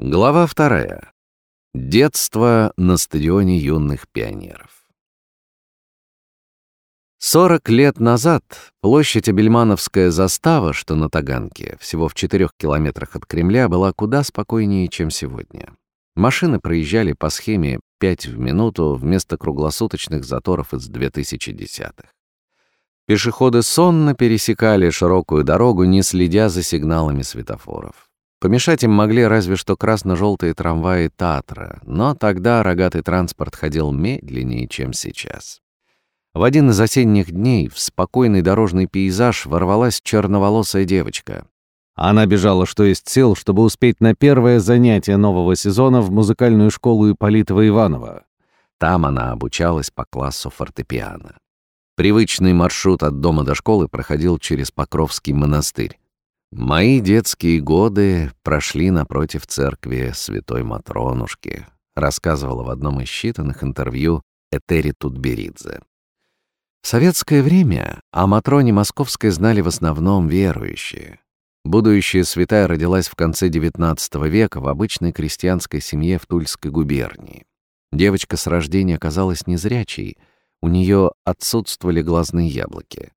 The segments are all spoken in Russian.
Глава вторая. Детство на стадионе юных пионеров. 40 лет назад площадь Абельмановская застава, что на Таганке, всего в 4 километрах от Кремля, была куда спокойнее, чем сегодня. Машины проезжали по схеме 5 в минуту вместо круглосуточных заторов из 2010-х. Пешеходы сонно пересекали широкую дорогу, не следя за сигналами светофоров. Помешать им могли разве что красно-желтые трамваи Татра, но тогда рогатый транспорт ходил медленнее, чем сейчас. В один из осенних дней в спокойный дорожный пейзаж ворвалась черноволосая девочка. Она бежала, что есть сил, чтобы успеть на первое занятие нового сезона в музыкальную школу Ипполитова Иванова. Там она обучалась по классу фортепиано. Привычный маршрут от дома до школы проходил через Покровский монастырь. Мои детские годы прошли напротив церкви Святой Матронушки, рассказывала в одном из считанных интервью Этери Тутберидзе. В советское время о Матроне Московской знали в основном верующие. Будущая святая родилась в конце XIX века в обычной крестьянской семье в Тульской губернии. Девочка с рождения оказалась незрячей, у нее отсутствовали глазные яблоки.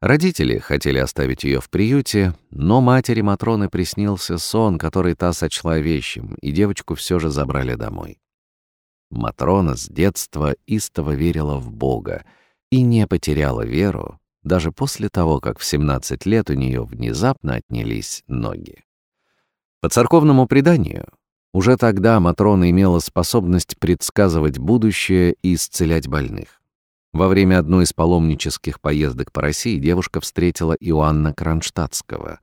Родители хотели оставить ее в приюте, но матери Матроны приснился сон, который та сочла вещим, и девочку все же забрали домой. Матрона с детства истово верила в Бога и не потеряла веру, даже после того, как в 17 лет у нее внезапно отнялись ноги. По церковному преданию, уже тогда Матрона имела способность предсказывать будущее и исцелять больных. Во время одной из паломнических поездок по России девушка встретила Иоанна Кронштадтского.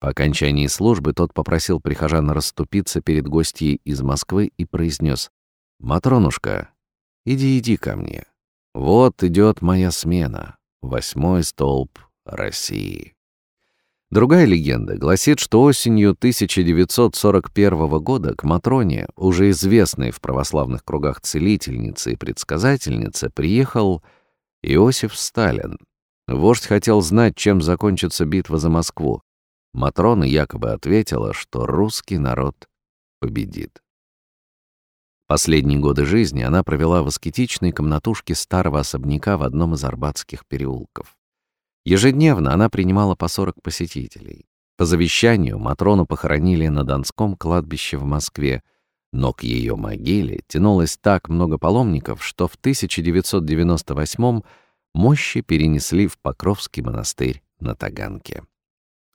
По окончании службы тот попросил прихожан расступиться перед гостьей из Москвы и произнес «Матронушка, иди, иди ко мне. Вот идет моя смена, восьмой столб России». Другая легенда гласит, что осенью 1941 года к Матроне, уже известной в православных кругах целительнице и предсказательнице, приехал Иосиф Сталин. Вождь хотел знать, чем закончится битва за Москву. Матрона якобы ответила, что русский народ победит. Последние годы жизни она провела в аскетичной комнатушке старого особняка в одном из арбатских переулков. Ежедневно она принимала по 40 посетителей. По завещанию Матрону похоронили на Донском кладбище в Москве, но к ее могиле тянулось так много паломников, что в 1998 мощи перенесли в Покровский монастырь на Таганке.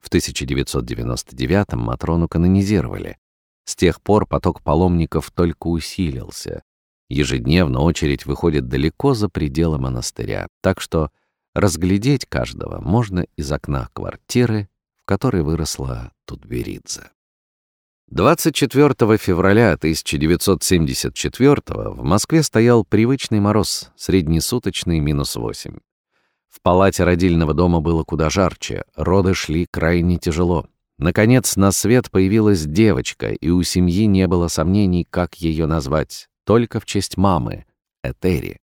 В 1999 Матрону канонизировали. С тех пор поток паломников только усилился. Ежедневно очередь выходит далеко за пределы монастыря, так что Разглядеть каждого можно из окна квартиры, в которой выросла Тутберидзе. 24 февраля 1974 в Москве стоял привычный мороз, среднесуточный минус 8. В палате родильного дома было куда жарче, роды шли крайне тяжело. Наконец на свет появилась девочка, и у семьи не было сомнений, как ее назвать, только в честь мамы, Этери,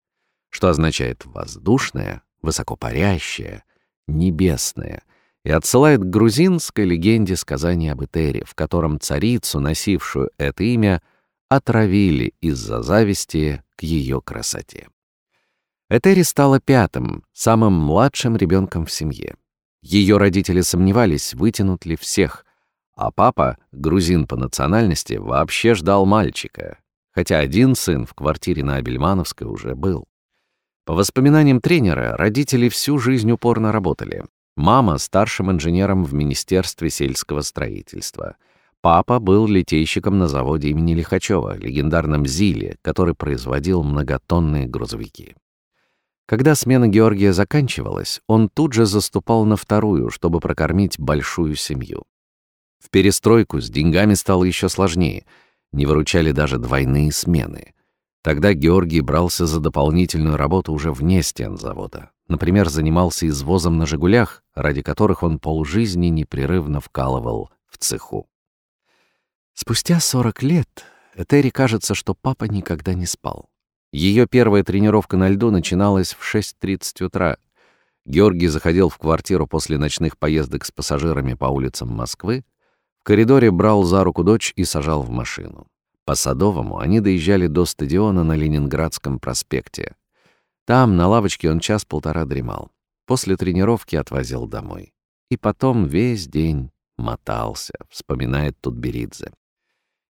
что означает «воздушная», высокопарящее, небесное, и отсылает к грузинской легенде сказания об Этере, в котором царицу, носившую это имя, отравили из-за зависти к ее красоте. Этери стала пятым, самым младшим ребенком в семье. Ее родители сомневались, вытянут ли всех, а папа, грузин по национальности, вообще ждал мальчика, хотя один сын в квартире на Абельмановской уже был. По воспоминаниям тренера, родители всю жизнь упорно работали. Мама — старшим инженером в Министерстве сельского строительства. Папа был литейщиком на заводе имени Лихачева, легендарном ЗИЛе, который производил многотонные грузовики. Когда смена Георгия заканчивалась, он тут же заступал на вторую, чтобы прокормить большую семью. В перестройку с деньгами стало еще сложнее. Не выручали даже двойные смены — Тогда Георгий брался за дополнительную работу уже вне стен завода. Например, занимался извозом на «Жигулях», ради которых он полжизни непрерывно вкалывал в цеху. Спустя 40 лет Этери кажется, что папа никогда не спал. Ее первая тренировка на льду начиналась в 6.30 утра. Георгий заходил в квартиру после ночных поездок с пассажирами по улицам Москвы, В коридоре брал за руку дочь и сажал в машину. По Садовому они доезжали до стадиона на Ленинградском проспекте. Там, на лавочке, он час-полтора дремал. После тренировки отвозил домой. И потом весь день мотался, вспоминает Тутберидзе.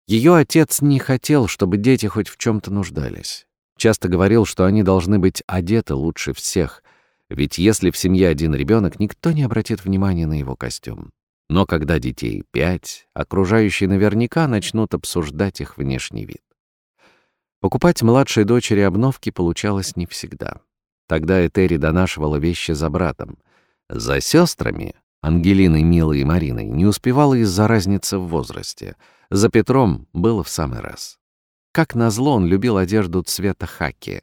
Ее отец не хотел, чтобы дети хоть в чем то нуждались. Часто говорил, что они должны быть одеты лучше всех, ведь если в семье один ребенок, никто не обратит внимания на его костюм. Но когда детей пять, окружающие наверняка начнут обсуждать их внешний вид. Покупать младшей дочери обновки получалось не всегда. Тогда Этери донашивала вещи за братом. За сестрами, Ангелиной, Милой и Мариной, не успевала из-за разницы в возрасте. За Петром было в самый раз. Как назло, он любил одежду цвета хаки.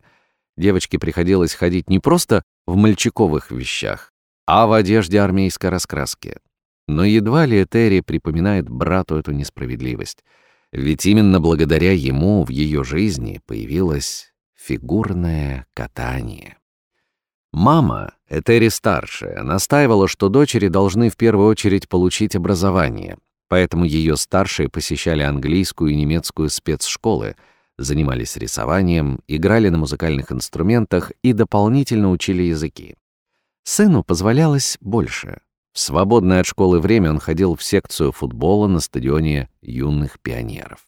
Девочке приходилось ходить не просто в мальчиковых вещах, а в одежде армейской раскраски. Но едва ли Этери припоминает брату эту несправедливость. Ведь именно благодаря ему в ее жизни появилось фигурное катание. Мама, Этери старшая, настаивала, что дочери должны в первую очередь получить образование, поэтому ее старшие посещали английскую и немецкую спецшколы, занимались рисованием, играли на музыкальных инструментах и дополнительно учили языки. Сыну позволялось больше. В свободное от школы время он ходил в секцию футбола на стадионе юных пионеров.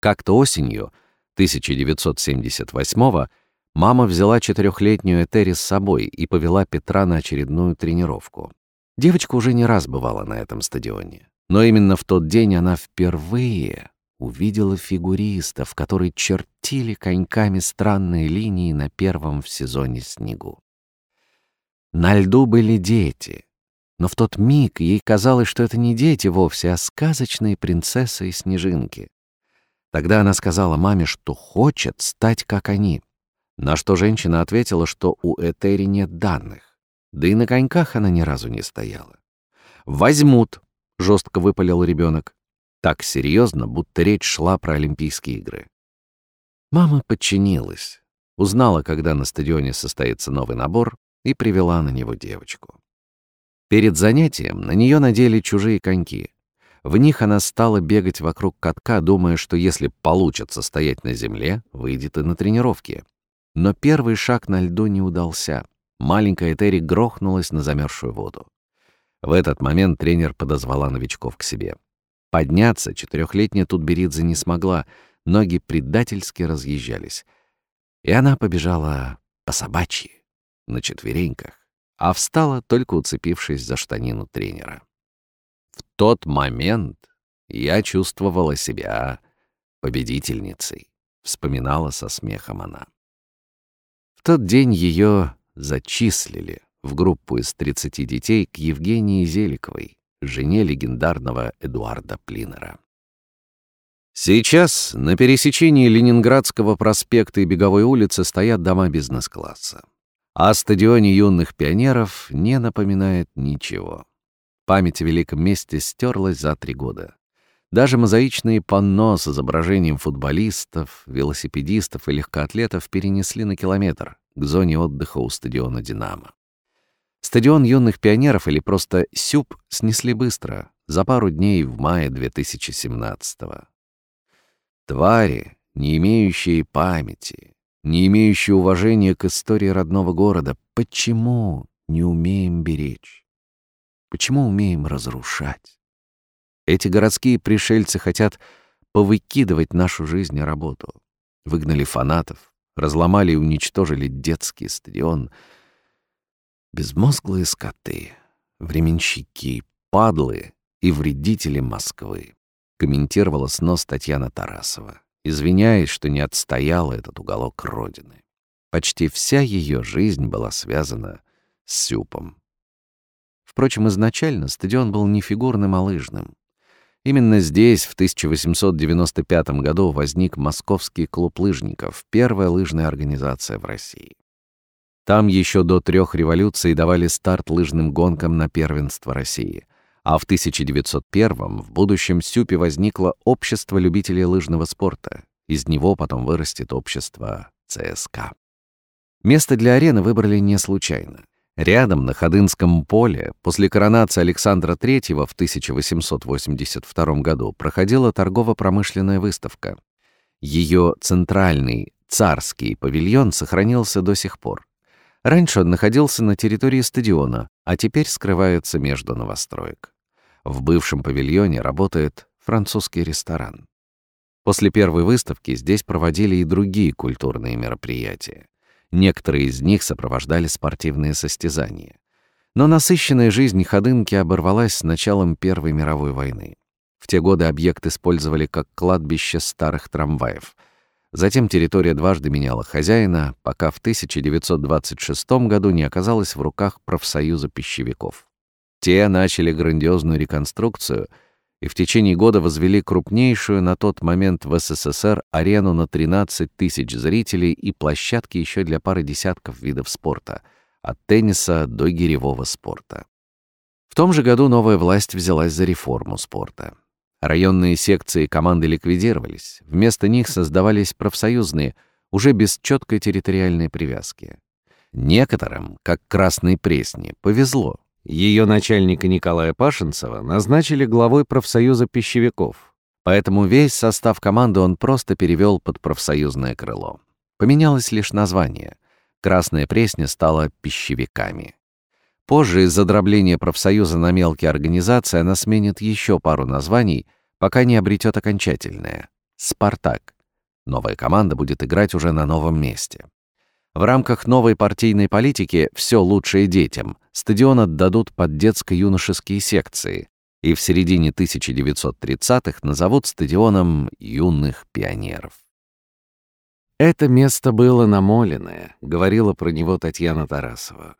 Как-то осенью 1978 мама взяла четырехлетнюю Этери с собой и повела Петра на очередную тренировку. Девочка уже не раз бывала на этом стадионе. Но именно в тот день она впервые увидела фигуристов, которые чертили коньками странные линии на первом в сезоне снегу. На льду были дети, но в тот миг ей казалось, что это не дети вовсе, а сказочные принцессы и снежинки. Тогда она сказала маме, что хочет стать как они, на что женщина ответила, что у Этери нет данных, да и на коньках она ни разу не стояла. «Возьмут», жестко выпалил ребенок. Так серьезно, будто речь шла про Олимпийские игры. Мама подчинилась, узнала, когда на стадионе состоится новый набор, и привела на него девочку. Перед занятием на нее надели чужие коньки. В них она стала бегать вокруг катка, думая, что если получится стоять на земле, выйдет и на тренировке. Но первый шаг на льду не удался. Маленькая Терри грохнулась на замерзшую воду. В этот момент тренер подозвала новичков к себе. Подняться четырехлетняя Тутберидзе не смогла, ноги предательски разъезжались. И она побежала по собачьи, на четвереньках, а встала, только уцепившись за штанину тренера. В тот момент я чувствовала себя победительницей, вспоминала со смехом она. В тот день ее зачислили в группу из 30 детей к Евгении Зеликовой, жене легендарного Эдуарда Плинера. Сейчас на пересечении Ленинградского проспекта и Беговой улицы стоят дома бизнес-класса. О стадионе юных пионеров не напоминает ничего. Память о великом месте стерлась за три года. Даже мозаичные панно с изображением футболистов, велосипедистов и легкоатлетов перенесли на километр к зоне отдыха у стадиона «Динамо». Стадион юных пионеров или просто СЮП снесли быстро, за пару дней в мае 2017-го. Твари, не имеющие памяти, не имеющие уважения к истории родного города, почему не умеем беречь? Почему умеем разрушать? Эти городские пришельцы хотят повыкидывать нашу жизнь и работу. Выгнали фанатов, разломали и уничтожили детский стадион — Безмозглые скоты, временщики, падлы и вредители Москвы, комментировала снос Татьяна Тарасова, извиняясь, что не отстояла этот уголок Родины. Почти вся ее жизнь была связана с Сюпом. Впрочем, изначально стадион был не фигурным, а лыжным. Именно здесь в 1895 году возник Московский клуб лыжников, первая лыжная организация в России. Там еще до трех революций давали старт лыжным гонкам на первенство России. А в 1901 в будущем Сюпе возникло общество любителей лыжного спорта. Из него потом вырастет общество ЦСКА. Место для арены выбрали не случайно. Рядом, на Ходынском поле, после коронации Александра III в 1882 году проходила торгово-промышленная выставка. Ее центральный, царский павильон сохранился до сих пор. Раньше он находился на территории стадиона, а теперь скрывается между новостроек. В бывшем павильоне работает французский ресторан. После первой выставки здесь проводили и другие культурные мероприятия. Некоторые из них сопровождали спортивные состязания. Но насыщенная жизнь Ходынки оборвалась с началом Первой мировой войны. В те годы объект использовали как кладбище старых трамваев. Затем территория дважды меняла хозяина, пока в 1926 году не оказалась в руках профсоюза пищевиков. Те начали грандиозную реконструкцию — и в течение года возвели крупнейшую на тот момент в СССР арену на 13 тысяч зрителей и площадки еще для пары десятков видов спорта, от тенниса до гиревого спорта. В том же году новая власть взялась за реформу спорта. Районные секции команды ликвидировались, вместо них создавались профсоюзные, уже без четкой территориальной привязки. Некоторым, как Красной Пресне, повезло, ее начальника Николая Пашинцева назначили главой профсоюза пищевиков, поэтому весь состав команды он просто перевел под профсоюзное крыло. Поменялось лишь название. Красная Пресня стала пищевиками. Позже из-за дробления профсоюза на мелкие организации она сменит еще пару названий, пока не обретет окончательное — «Спартак». Новая команда будет играть уже на новом месте. В рамках новой партийной политики «Все лучшее детям» стадион отдадут под детско-юношеские секции и в середине 1930-х назовут стадионом юных пионеров. «Это место было намоленное», — говорила про него Татьяна Тарасова.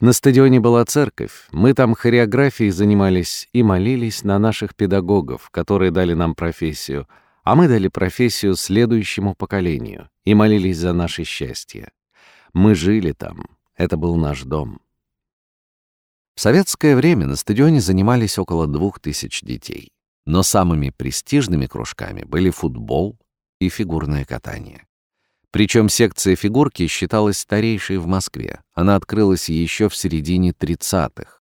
«На стадионе была церковь, мы там хореографией занимались и молились на наших педагогов, которые дали нам профессию, а мы дали профессию следующему поколению и молились за наше счастье. Мы жили там. Это был наш дом. Советское время на стадионе занимались около двух тысяч детей. Но самыми престижными кружками были футбол и фигурное катание. Причем секция фигурки считалась старейшей в Москве. Она открылась еще в середине 30-х.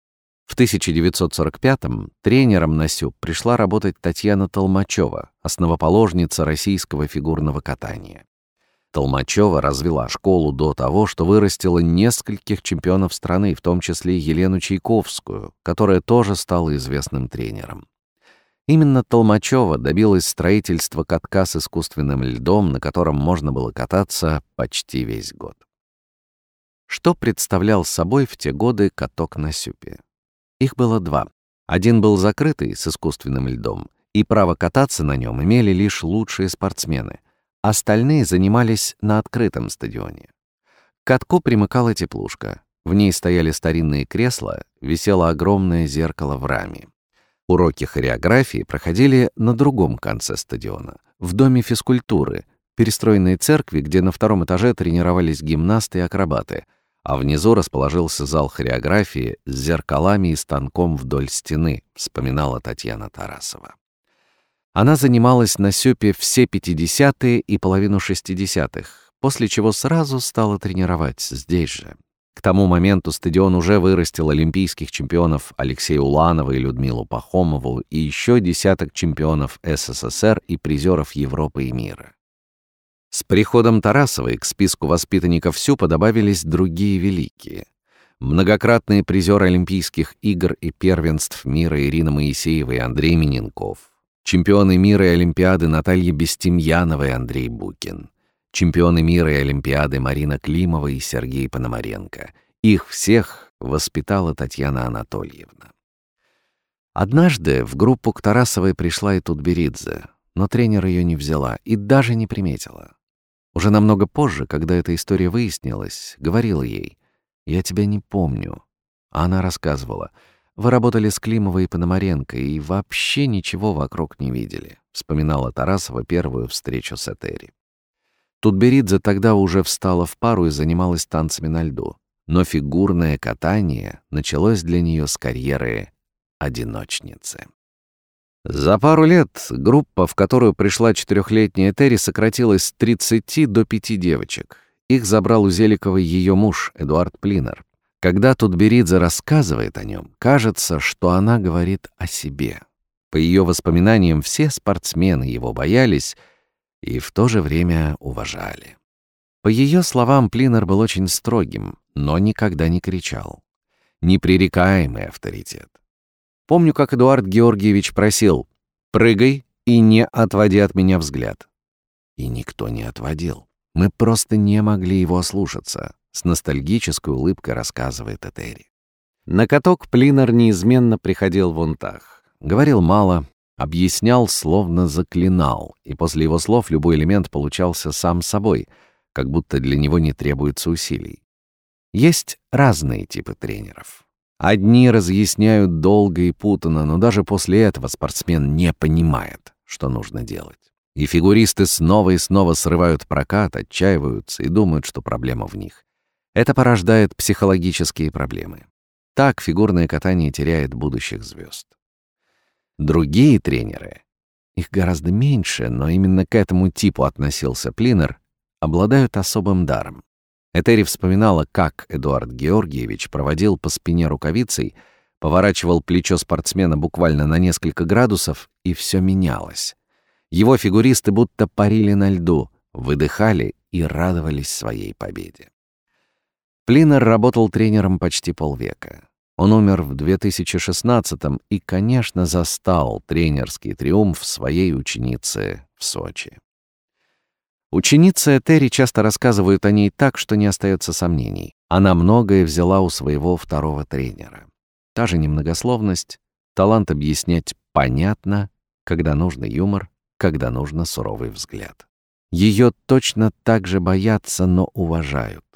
В 1945-м тренером на СЮП пришла работать Татьяна Толмачева, основоположница российского фигурного катания. Толмачева развела школу до того, что вырастила нескольких чемпионов страны, в том числе Елену Чайковскую, которая тоже стала известным тренером. Именно Толмачева добилась строительства катка с искусственным льдом, на котором можно было кататься почти весь год. Что представлял собой в те годы каток на Сюпе? Их было два. Один был закрытый, с искусственным льдом, и право кататься на нем имели лишь лучшие спортсмены — Остальные занимались на открытом стадионе. К катку примыкала теплушка. В ней стояли старинные кресла, висело огромное зеркало в раме. Уроки хореографии проходили на другом конце стадиона, в доме физкультуры, перестроенной церкви, где на втором этаже тренировались гимнасты и акробаты, а внизу расположился зал хореографии с зеркалами и станком вдоль стены, вспоминала Татьяна Тарасова. Она занималась на Сёпе все 50-е и половину 60-х, после чего сразу стала тренировать здесь же. К тому моменту стадион уже вырастил олимпийских чемпионов Алексея Уланова и Людмилу Пахомову и еще десяток чемпионов СССР и призеров Европы и мира. С приходом Тарасовой к списку воспитанников СЮПа добавились другие великие. Многократные призеры Олимпийских игр и первенств мира Ирина Моисеева и Андрей Миненков — чемпионы мира и Олимпиады Наталья Бестемьянова и Андрей Букин, чемпионы мира и Олимпиады Марина Климова и Сергей Пономаренко. Их всех воспитала Татьяна Анатольевна. Однажды в группу к Тарасовой пришла и Тутберидзе, но тренер ее не взяла и даже не приметила. Уже намного позже, когда эта история выяснилась, говорила ей, «Я тебя не помню». А она рассказывала — вы работали с Климовой и Пономаренко и вообще ничего вокруг не видели», — вспоминала Тарасова первую встречу с Этери. Тутберидзе тогда уже встала в пару и занималась танцами на льду. Но фигурное катание началось для нее с карьеры одиночницы. За пару лет группа, в которую пришла четырехлетняя Этери, сократилась с 30 до 5 девочек. Их забрал у Зеликовой ее муж, Эдуард Плинер. Когда Тутберидзе рассказывает о нем, кажется, что она говорит о себе. По ее воспоминаниям, все спортсмены его боялись и в то же время уважали. По ее словам, Плинер был очень строгим, но никогда не кричал. Непререкаемый авторитет. Помню, как Эдуард Георгиевич просил «прыгай и не отводи от меня взгляд». И никто не отводил. Мы просто не могли его ослушаться, с ностальгической улыбкой рассказывает Этери. На каток Плинер неизменно приходил в унтах. Говорил мало, объяснял, словно заклинал, и после его слов любой элемент получался сам собой, как будто для него не требуется усилий. Есть разные типы тренеров. Одни разъясняют долго и путанно, но даже после этого спортсмен не понимает, что нужно делать. И фигуристы снова и снова срывают прокат, отчаиваются и думают, что проблема в них. Это порождает психологические проблемы. Так фигурное катание теряет будущих звезд. Другие тренеры, их гораздо меньше, но именно к этому типу относился Плинер, обладают особым даром. Этери вспоминала, как Эдуард Георгиевич проводил по спине рукавицей, поворачивал плечо спортсмена буквально на несколько градусов, и все менялось. Его фигуристы будто парили на льду, выдыхали и радовались своей победе. Плинер работал тренером почти полвека. Он умер в 2016-м и, конечно, застал тренерский триумф своей ученицы в Сочи. Ученицы Этери часто рассказывают о ней так, что не остается сомнений. Она многое взяла у своего второго тренера. Та же немногословность, талант объяснять понятно, когда нужно юмор, когда нужно суровый взгляд. Ее точно так же боятся, но уважают.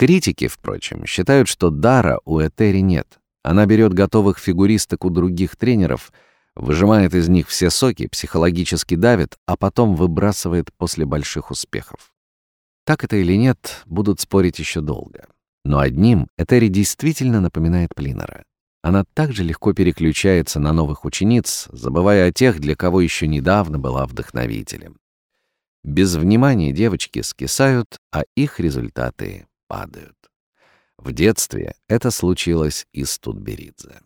Критики, впрочем, считают, что дара у Этери нет. Она берет готовых фигуристок у других тренеров — выжимает из них все соки, психологически давит, а потом выбрасывает после больших успехов. Так это или нет, будут спорить еще долго. Но одним Этери действительно напоминает Плинера. Она также легко переключается на новых учениц, забывая о тех, для кого еще недавно была вдохновителем. Без внимания девочки скисают, а их результаты падают. В детстве это случилось и с Тутберидзе.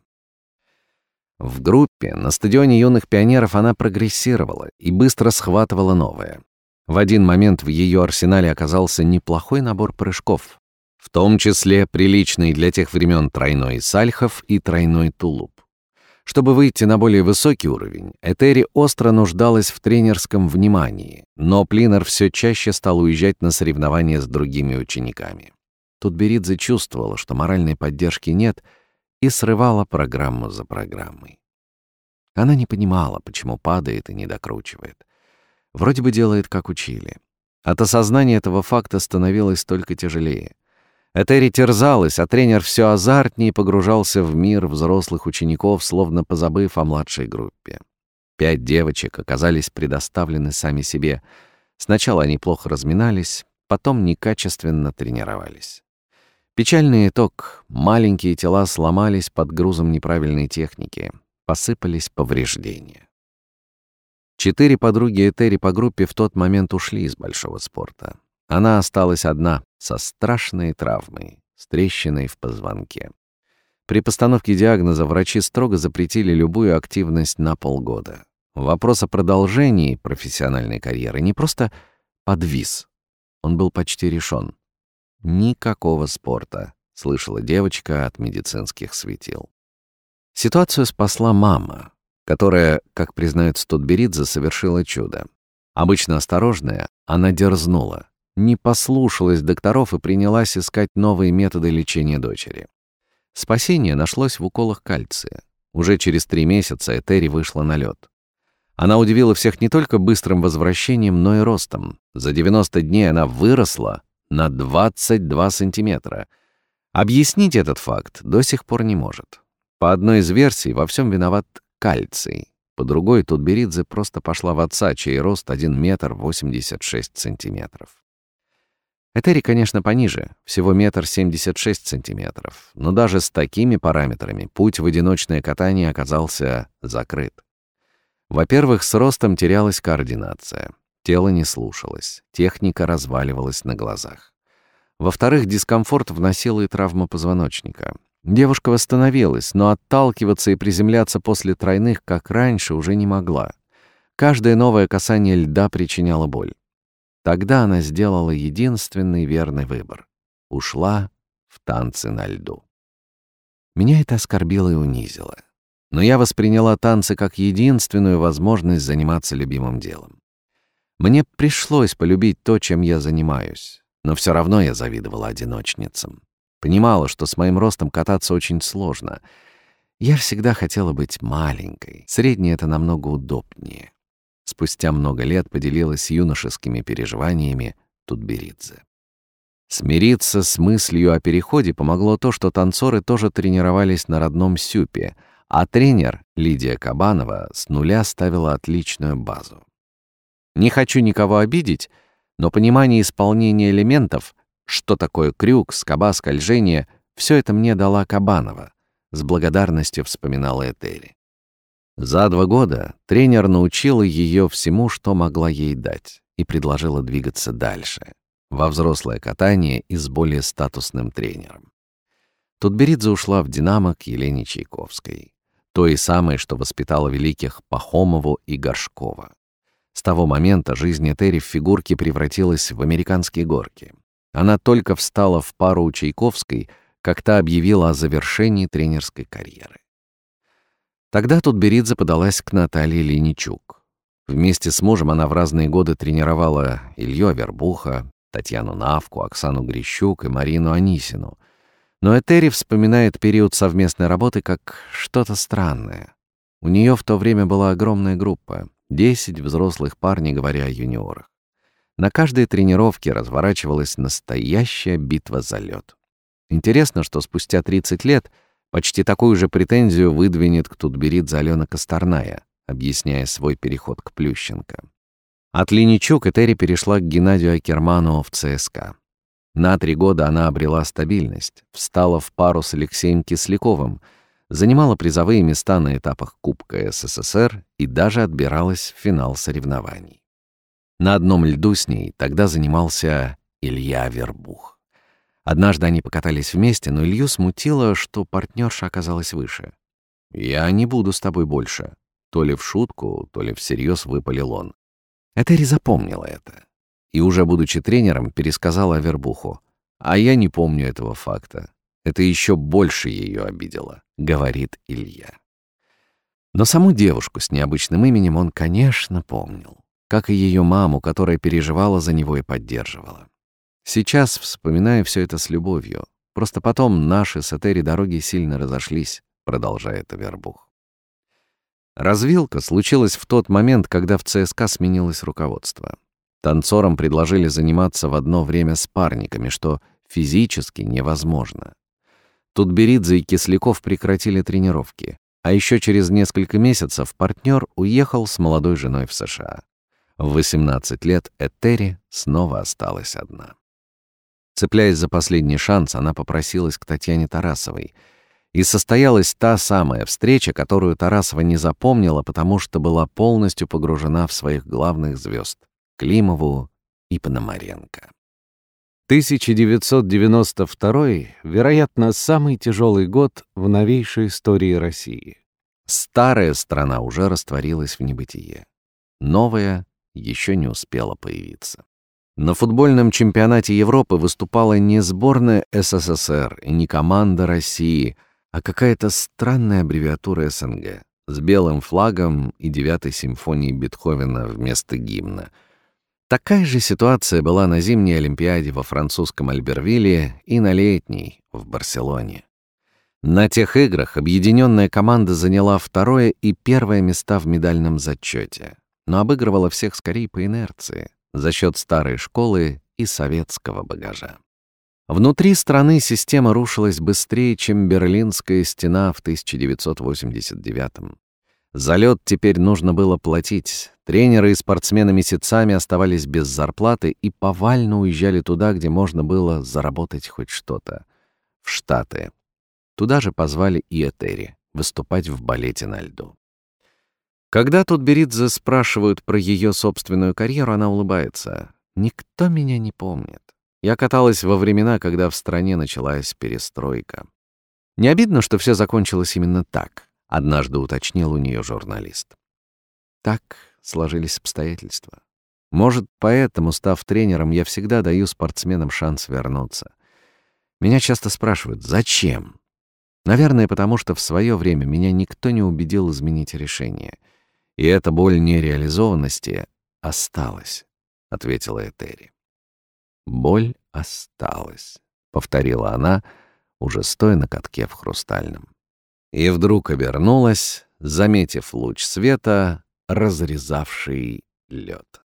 В группе на стадионе юных пионеров она прогрессировала и быстро схватывала новое. В один момент в ее арсенале оказался неплохой набор прыжков, в том числе приличный для тех времен тройной сальхов и тройной тулуп. Чтобы выйти на более высокий уровень, Этери остро нуждалась в тренерском внимании, но Плинер все чаще стал уезжать на соревнования с другими учениками. Тут Беридзе чувствовала, что моральной поддержки нет — и срывала программу за программой. Она не понимала, почему падает и не докручивает. Вроде бы делает, как учили. От осознания этого факта становилось только тяжелее. Этери терзалась, а тренер все азартнее погружался в мир взрослых учеников, словно позабыв о младшей группе. Пять девочек оказались предоставлены сами себе. Сначала они плохо разминались, потом некачественно тренировались. Печальный итог. Маленькие тела сломались под грузом неправильной техники. Посыпались повреждения. Четыре подруги Этери по группе в тот момент ушли из большого спорта. Она осталась одна, со страшной травмой, с трещиной в позвонке. При постановке диагноза врачи строго запретили любую активность на полгода. Вопрос о продолжении профессиональной карьеры не просто подвис, он был почти решен. Никакого спорта, слышала девочка от медицинских светил. Ситуацию спасла мама, которая, как признает Студберидзе, совершила чудо. Обычно осторожная, она дерзнула, не послушалась докторов и принялась искать новые методы лечения дочери. Спасение нашлось в уколах кальция. Уже через три месяца Этери вышла на лед. Она удивила всех не только быстрым возвращением, но и ростом. За 90 дней она выросла на 22 сантиметра. Объяснить этот факт до сих пор не может. По одной из версий во всем виноват кальций. По другой Тутберидзе просто пошла в отца, чей рост 1 метр 86 сантиметров. Этери, конечно, пониже, всего метр семьдесят шесть сантиметров, но даже с такими параметрами путь в одиночное катание оказался закрыт. Во-первых, с ростом терялась координация. Тело не слушалось, техника разваливалась на глазах. Во-вторых, дискомфорт вносила и травма позвоночника. Девушка восстановилась, но отталкиваться и приземляться после тройных, как раньше, уже не могла. Каждое новое касание льда причиняло боль. Тогда она сделала единственный верный выбор. Ушла в танцы на льду. Меня это оскорбило и унизило. Но я восприняла танцы как единственную возможность заниматься любимым делом. Мне пришлось полюбить то, чем я занимаюсь, но все равно я завидовала одиночницам. Понимала, что с моим ростом кататься очень сложно. Я всегда хотела быть маленькой. Средняя — это намного удобнее. Спустя много лет поделилась юношескими переживаниями Тутберидзе. Смириться с мыслью о переходе помогло то, что танцоры тоже тренировались на родном Сюпе, а тренер, Лидия Кабанова, с нуля ставила отличную базу. Не хочу никого обидеть, но понимание исполнения элементов что такое крюк, скоба, скольжение — все это мне дала Кабанова, с благодарностью вспоминала Этери. За два года тренер научила ее всему, что могла ей дать, и предложила двигаться дальше, во взрослое катание и с более статусным тренером. Тутберидзе ушла в «Динамо» к Елене Чайковской, той самой, что воспитала великих Пахомову и Горшкова. С того момента жизнь Этери в фигурке превратилась в американские горки. Она только встала в пару у Чайковской, как та объявила о завершении тренерской карьеры. Тогда тут Беридзе подалась к Наталье Линичук. Вместе с мужем она в разные годы тренировала Илью Авербуха, Татьяну Навку, Оксану Грищук и Марину Анисину. Но Этери вспоминает период совместной работы как что-то странное. У нее в то время была огромная группа — 10 взрослых пар, не говоря о юниорах. На каждой тренировке разворачивалась настоящая битва за лед. Интересно, что спустя 30 лет почти такую же претензию выдвинет к Тутберидзе Алена Косторная, объясняя свой переход к Плющенко. От Линичук Этери перешла к Геннадию Акерману в ЦСКА. На три года она обрела стабильность, встала в пару с Алексеем Кисляковым, занимала призовые места на этапах Кубка СССР и даже отбиралась в финал соревнований. На одном льду с ней тогда занимался Илья Вербух. Однажды они покатались вместе, но Илью смутило, что партнерша оказалась выше. «Я не буду с тобой больше», — то ли в шутку, то ли всерьез выпалил он. Этери запомнила это. И уже будучи тренером, пересказала Вербуху. «А я не помню этого факта. Это еще больше ее обидело», — говорит Илья. Но саму девушку с необычным именем он, конечно, помнил как и ее маму, которая переживала за него и поддерживала. Сейчас вспоминаю все это с любовью. Просто потом наши с Этери дороги сильно разошлись, продолжает Авербух. Развилка случилась в тот момент, когда в ЦСКА сменилось руководство. Танцорам предложили заниматься в одно время с парниками, что физически невозможно. Тут Беридзе и Кисляков прекратили тренировки, а еще через несколько месяцев партнер уехал с молодой женой в США. В 18 лет Этери снова осталась одна. Цепляясь за последний шанс, она попросилась к Татьяне Тарасовой. И состоялась та самая встреча, которую Тарасова не запомнила, потому что была полностью погружена в своих главных звезд — Климову и Пономаренко. 1992 вероятно, самый тяжелый год в новейшей истории России. Старая страна уже растворилась в небытие. Новая еще не успела появиться. На футбольном чемпионате Европы выступала не сборная СССР и не команда России, а какая-то странная аббревиатура СНГ с белым флагом и девятой симфонией Бетховена вместо гимна. Такая же ситуация была на зимней Олимпиаде во французском Альбервилле и на летней в Барселоне. На тех играх объединенная команда заняла второе и первое места в медальном зачете но обыгрывала всех скорее по инерции, за счет старой школы и советского багажа. Внутри страны система рушилась быстрее, чем Берлинская стена в 1989-м. За лед теперь нужно было платить. Тренеры и спортсмены месяцами оставались без зарплаты и повально уезжали туда, где можно было заработать хоть что-то. В Штаты. Туда же позвали и Этери выступать в балете на льду. Когда тут Беридзе спрашивают про ее собственную карьеру, она улыбается. «Никто меня не помнит. Я каталась во времена, когда в стране началась перестройка. Не обидно, что все закончилось именно так, однажды уточнил у нее журналист. Так сложились обстоятельства. Может, поэтому, став тренером, я всегда даю спортсменам шанс вернуться. Меня часто спрашивают, зачем? Наверное, потому что в свое время меня никто не убедил изменить решение. И эта боль нереализованности осталась, — ответила Этери. Боль осталась, — повторила она, уже стоя на катке в хрустальном. И вдруг обернулась, заметив луч света, разрезавший лед.